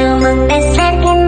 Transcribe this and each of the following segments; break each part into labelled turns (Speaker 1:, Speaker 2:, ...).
Speaker 1: Zaman now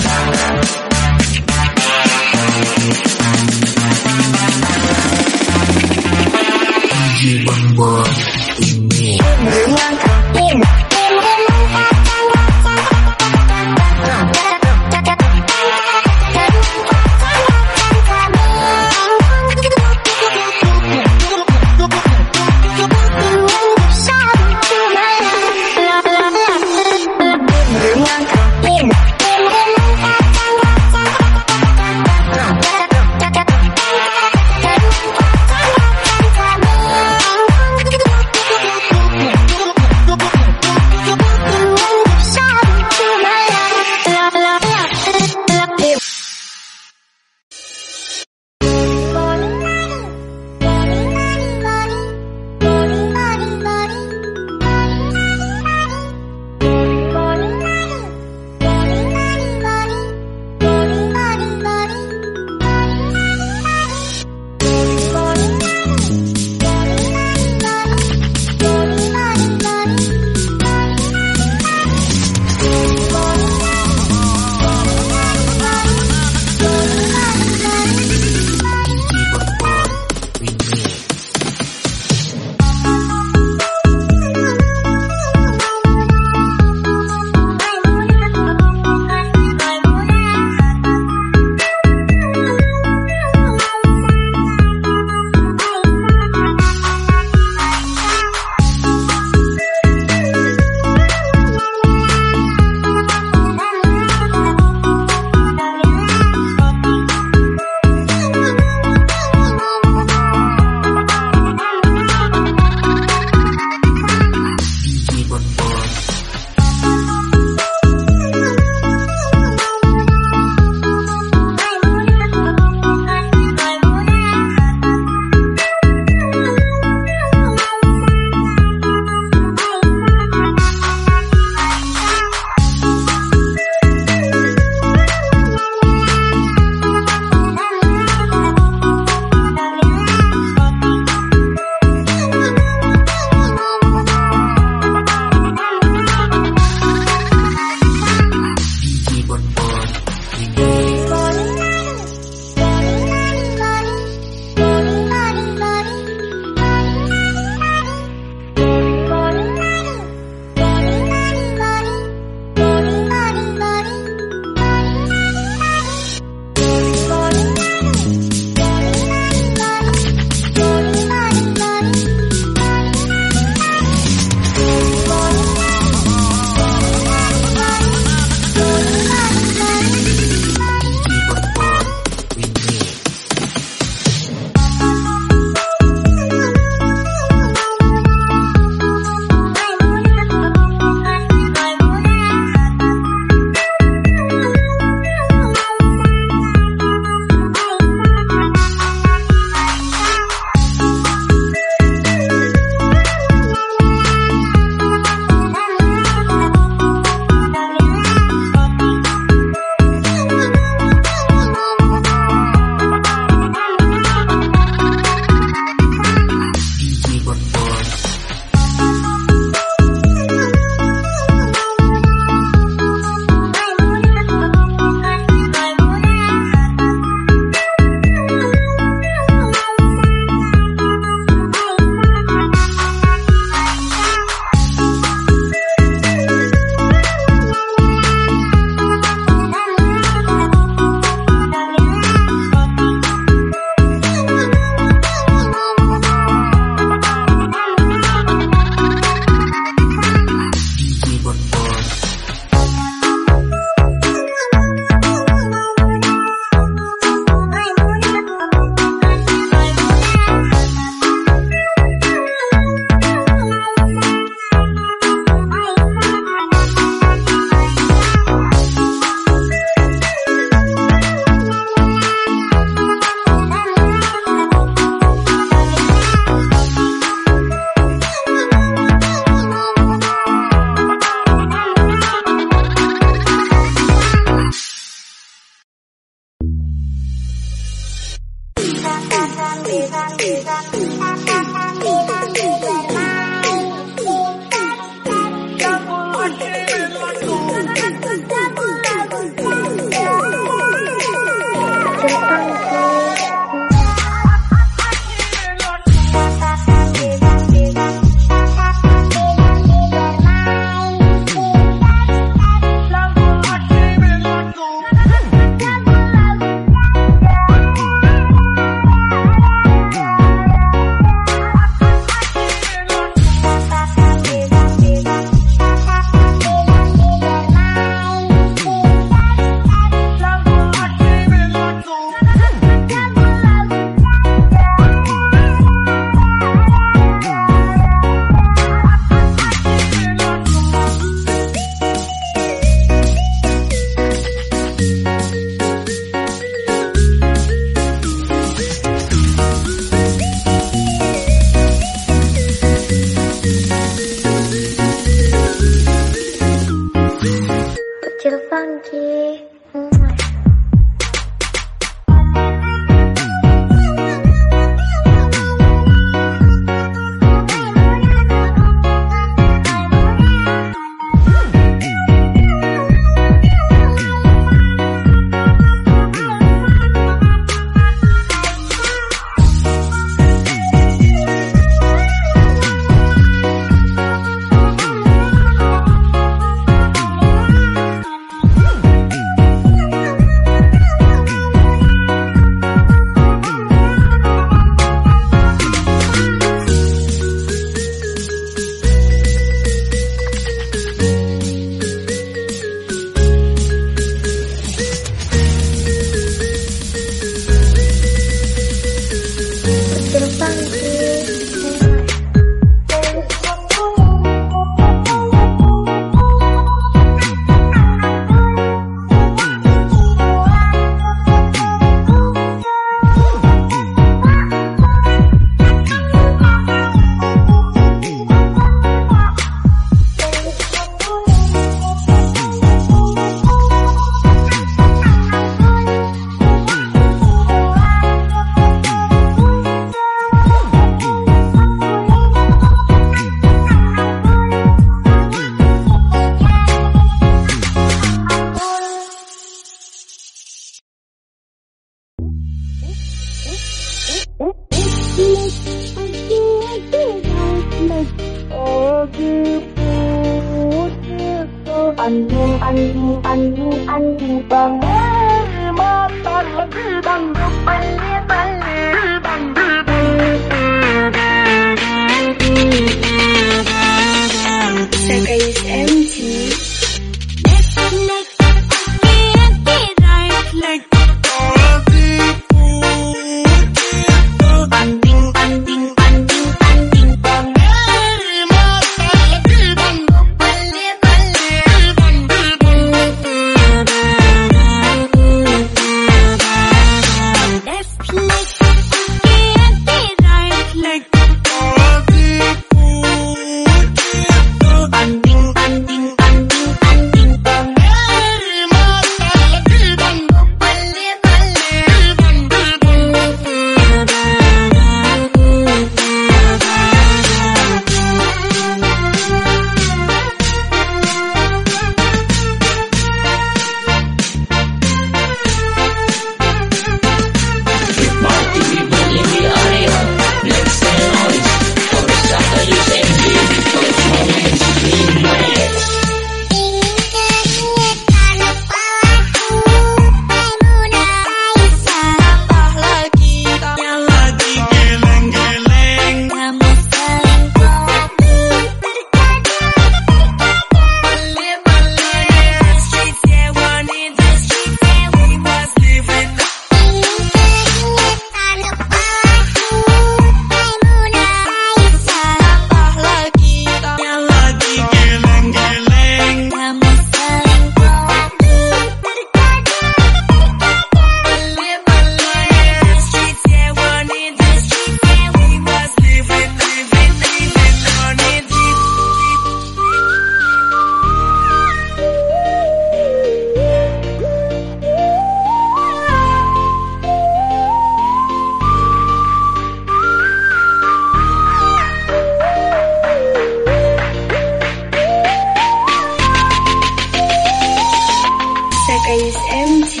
Speaker 1: Sekais MC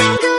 Speaker 1: When